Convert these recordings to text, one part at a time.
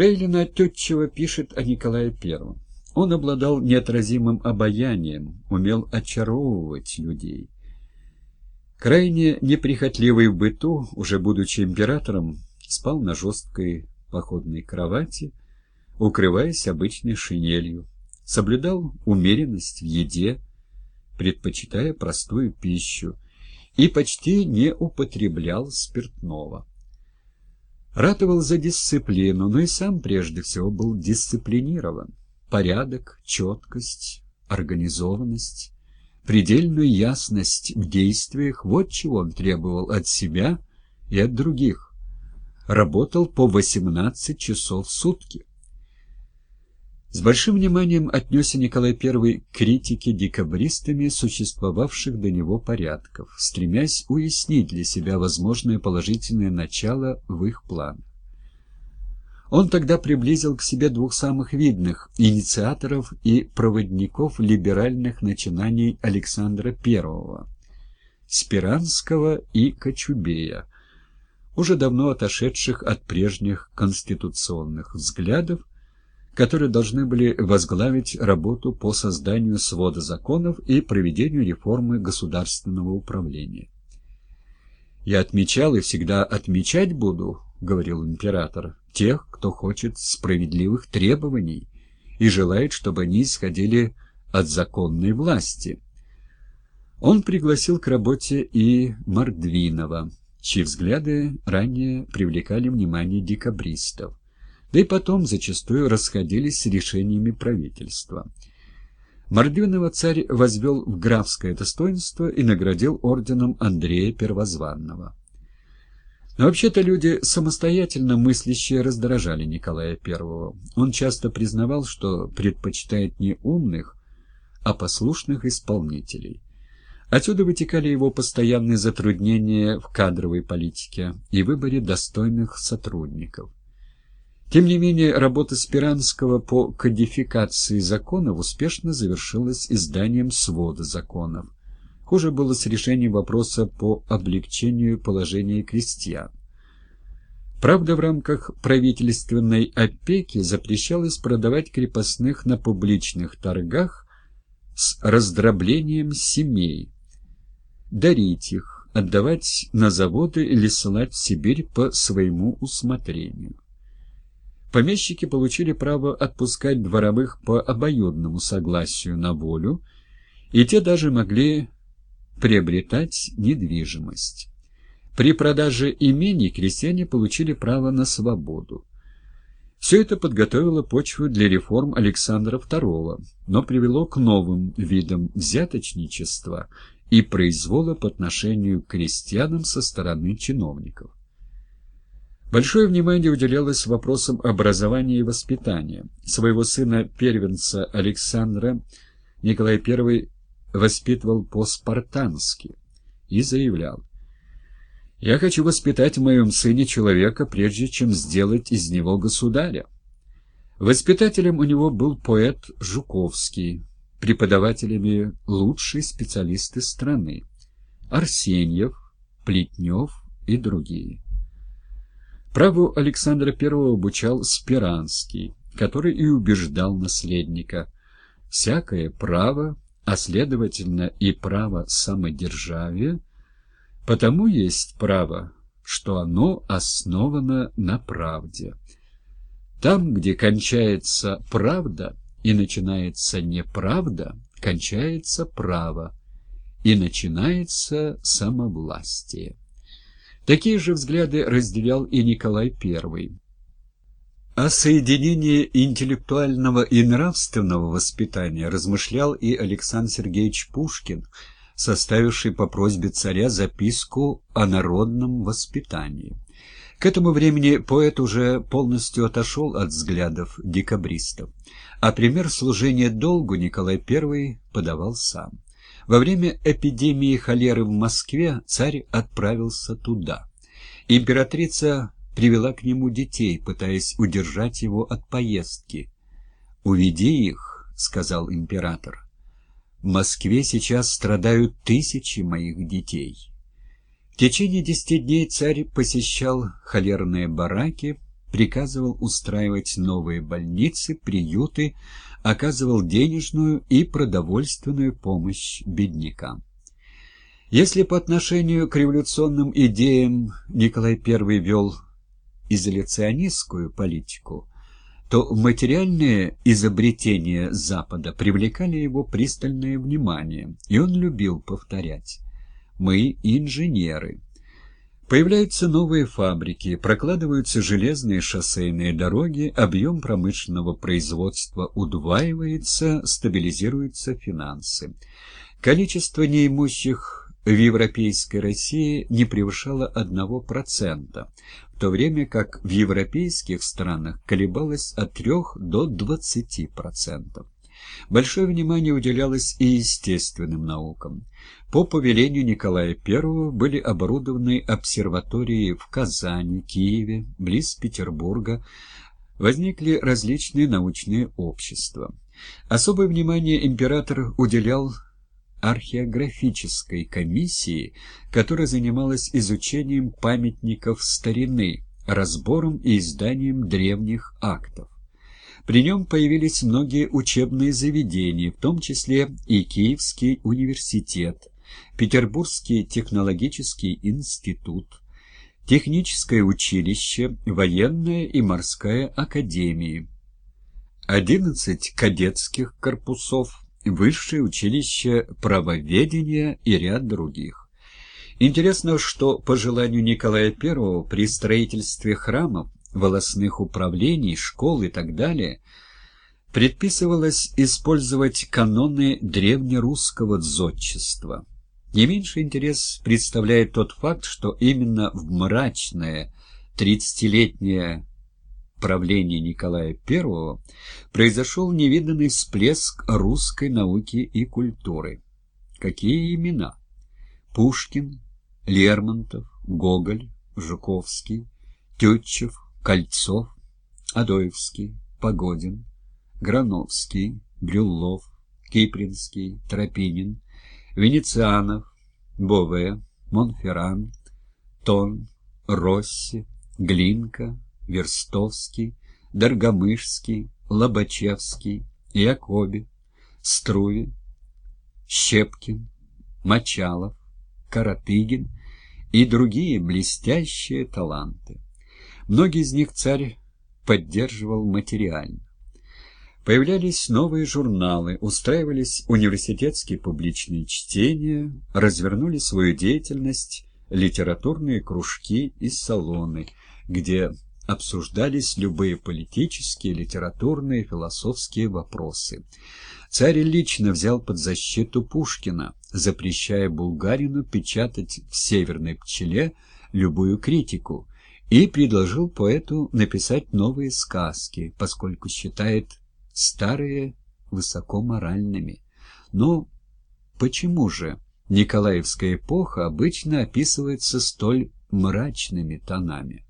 Фрейлин отчетчиво пишет о Николае Первом. Он обладал неотразимым обаянием, умел очаровывать людей. Крайне неприхотливый в быту, уже будучи императором, спал на жесткой походной кровати, укрываясь обычной шинелью, соблюдал умеренность в еде, предпочитая простую пищу, и почти не употреблял спиртного. Ратовал за дисциплину, но и сам прежде всего был дисциплинирован. Порядок, четкость, организованность, предельную ясность в действиях – вот чего он требовал от себя и от других. Работал по 18 часов в сутки. С большим вниманием отнесся Николай I к критике декабристами существовавших до него порядков, стремясь уяснить для себя возможное положительное начало в их планах. Он тогда приблизил к себе двух самых видных инициаторов и проводников либеральных начинаний Александра I – Спиранского и Кочубея, уже давно отошедших от прежних конституционных взглядов которые должны были возглавить работу по созданию свода законов и проведению реформы государственного управления. «Я отмечал и всегда отмечать буду», — говорил император, — «тех, кто хочет справедливых требований и желает, чтобы они исходили от законной власти». Он пригласил к работе и Мордвинова, чьи взгляды ранее привлекали внимание декабристов да и потом зачастую расходились с решениями правительства. Мордвинова царь возвел в графское достоинство и наградил орденом Андрея Первозванного. Но вообще-то люди, самостоятельно мыслящие, раздражали Николая I. Он часто признавал, что предпочитает не умных, а послушных исполнителей. Отсюда вытекали его постоянные затруднения в кадровой политике и выборе достойных сотрудников. Тем не менее, работа Спиранского по кодификации законов успешно завершилась изданием свода законов. Хуже было с решением вопроса по облегчению положения крестьян. Правда, в рамках правительственной опеки запрещалось продавать крепостных на публичных торгах с раздроблением семей, дарить их, отдавать на заводы или ссылать в Сибирь по своему усмотрению. Помещики получили право отпускать дворовых по обоюдному согласию на волю, и те даже могли приобретать недвижимость. При продаже имений крестьяне получили право на свободу. Все это подготовило почву для реформ Александра II, но привело к новым видам взяточничества и произвола по отношению к крестьянам со стороны чиновников. Большое внимание уделялось вопросам образования и воспитания. Своего сына-первенца Александра Николай I воспитывал по-спартански и заявлял, «Я хочу воспитать в моем сыне человека, прежде чем сделать из него государя». Воспитателем у него был поэт Жуковский, преподавателями лучшие специалисты страны – Арсеньев, Плетнев и другие. Праву Александра I обучал Спиранский, который и убеждал наследника. Всякое право, а следовательно и право самодержавия, потому есть право, что оно основано на правде. Там, где кончается правда и начинается неправда, кончается право и начинается самовластие. Такие же взгляды разделял и Николай I. О соединении интеллектуального и нравственного воспитания размышлял и Александр Сергеевич Пушкин, составивший по просьбе царя записку о народном воспитании. К этому времени поэт уже полностью отошел от взглядов декабристов, а пример служения долгу Николай I подавал сам. Во время эпидемии холеры в Москве царь отправился туда. Императрица привела к нему детей, пытаясь удержать его от поездки. «Уведи их», — сказал император. «В Москве сейчас страдают тысячи моих детей». В течение десяти дней царь посещал холерные бараки, приказывал устраивать новые больницы, приюты, оказывал денежную и продовольственную помощь беднякам. Если по отношению к революционным идеям Николай I вел изоляционистскую политику, то материальные изобретения Запада привлекали его пристальное внимание, и он любил повторять «Мы инженеры». Появляются новые фабрики, прокладываются железные шоссейные дороги, объем промышленного производства удваивается, стабилизируются финансы. Количество неимущих в европейской России не превышало 1%, в то время как в европейских странах колебалось от 3 до 20%. Большое внимание уделялось и естественным наукам. По повелению Николая I были оборудованы обсерватории в Казани, Киеве, близ Петербурга, возникли различные научные общества. Особое внимание император уделял археографической комиссии, которая занималась изучением памятников старины, разбором и изданием древних актов. При нем появились многие учебные заведения, в том числе и Киевский университет, Петербургский технологический институт, Техническое училище, Военная и морская академии, 11 кадетских корпусов, Высшее училище правоведения и ряд других. Интересно, что по желанию Николая I при строительстве храмов волосных управлений, школ и так далее, предписывалось использовать каноны древнерусского дзотчества. Не меньший интерес представляет тот факт, что именно в мрачное тридцатилетнее правление Николая I произошел невиданный всплеск русской науки и культуры. Какие имена? Пушкин, Лермонтов, Гоголь, Жуковский, Тютчев, Кольцов, Адоевский, Погодин, Грановский, Брюллов, Кипринский, Тропинин, Венецианов, Бове, Монферран, Тон, Росси, Глинка, Верстовский, Доргомышский, Лобачевский, Якоби, Струви, Щепкин, Мочалов, Каратыгин и другие блестящие таланты. Многие из них царь поддерживал материально. Появлялись новые журналы, устраивались университетские публичные чтения, развернули свою деятельность литературные кружки и салоны, где обсуждались любые политические, литературные, философские вопросы. Царь лично взял под защиту Пушкина, запрещая Булгарину печатать в «Северной пчеле» любую критику, и предложил поэту написать новые сказки, поскольку считает старые высокоморальными. Но почему же Николаевская эпоха обычно описывается столь мрачными тонами?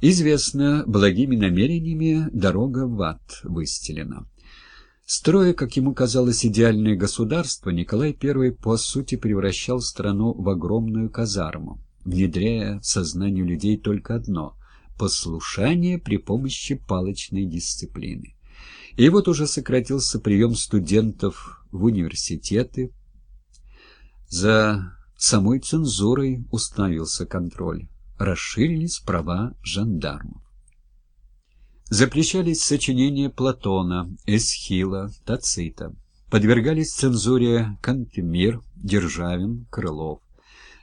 Известно, благими намерениями дорога в ад выстелена. Строя, как ему казалось, идеальное государство, Николай I по сути превращал страну в огромную казарму внедряя в сознание людей только одно – послушание при помощи палочной дисциплины. И вот уже сократился прием студентов в университеты. За самой цензурой установился контроль. Расширились права жандармов. Запрещались сочинения Платона, Эсхила, Тацита. Подвергались цензуре Кантемир, Державин, Крылов.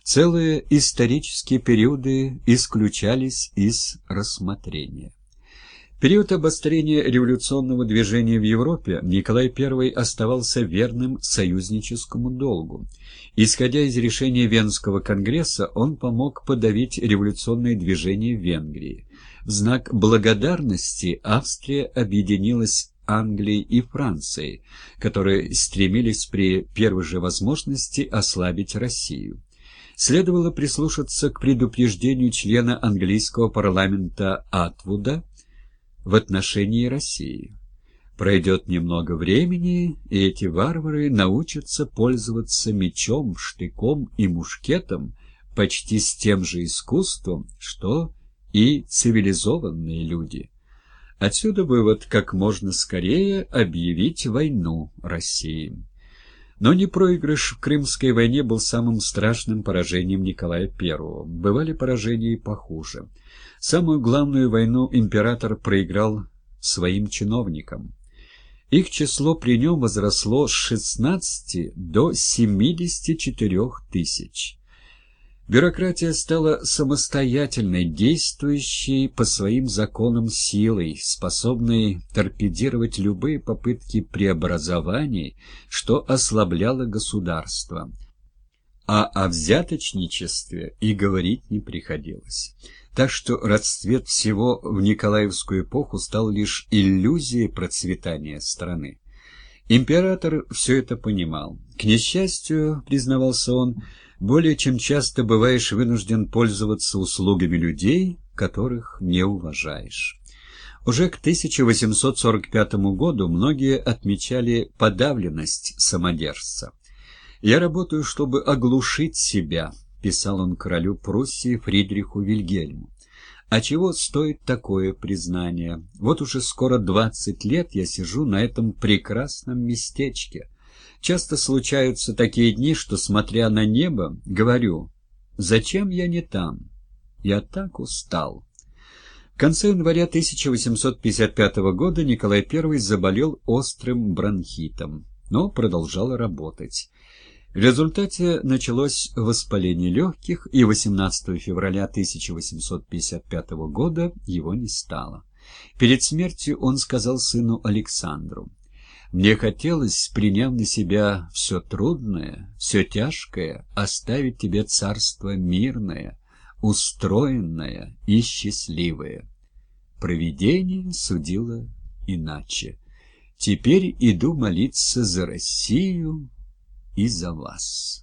Целые исторические периоды исключались из рассмотрения. период обострения революционного движения в Европе Николай I оставался верным союзническому долгу. Исходя из решения Венского конгресса, он помог подавить революционное движение в Венгрии. В знак благодарности Австрия объединилась Англией и Францией, которые стремились при первой же возможности ослабить Россию следовало прислушаться к предупреждению члена английского парламента Атвуда в отношении России. Пройдет немного времени, и эти варвары научатся пользоваться мечом, штыком и мушкетом почти с тем же искусством, что и цивилизованные люди. Отсюда вывод как можно скорее объявить войну России. Но не проигрыш в Крымской войне был самым страшным поражением Николая I. Бывали поражения и похуже. Самую главную войну император проиграл своим чиновникам. Их число при нем возросло с 16 до 74 тысяч. Бюрократия стала самостоятельной, действующей по своим законам силой, способной торпедировать любые попытки преобразований, что ослабляло государство. А о взяточничестве и говорить не приходилось. Так что расцвет всего в Николаевскую эпоху стал лишь иллюзией процветания страны. Император все это понимал. К несчастью, признавался он, более чем часто бываешь вынужден пользоваться услугами людей, которых не уважаешь. Уже к 1845 году многие отмечали подавленность самодержца. «Я работаю, чтобы оглушить себя», — писал он королю Пруссии Фридриху Вильгельму. А чего стоит такое признание? Вот уже скоро двадцать лет я сижу на этом прекрасном местечке. Часто случаются такие дни, что, смотря на небо, говорю, зачем я не там? Я так устал. В конце января 1855 года Николай I заболел острым бронхитом, но продолжал работать. В результате началось воспаление легких, и 18 февраля 1855 года его не стало. Перед смертью он сказал сыну Александру, «Мне хотелось, приняв на себя все трудное, все тяжкое, оставить тебе царство мирное, устроенное и счастливое». Провидение судило иначе. Теперь иду молиться за Россию, и за вас.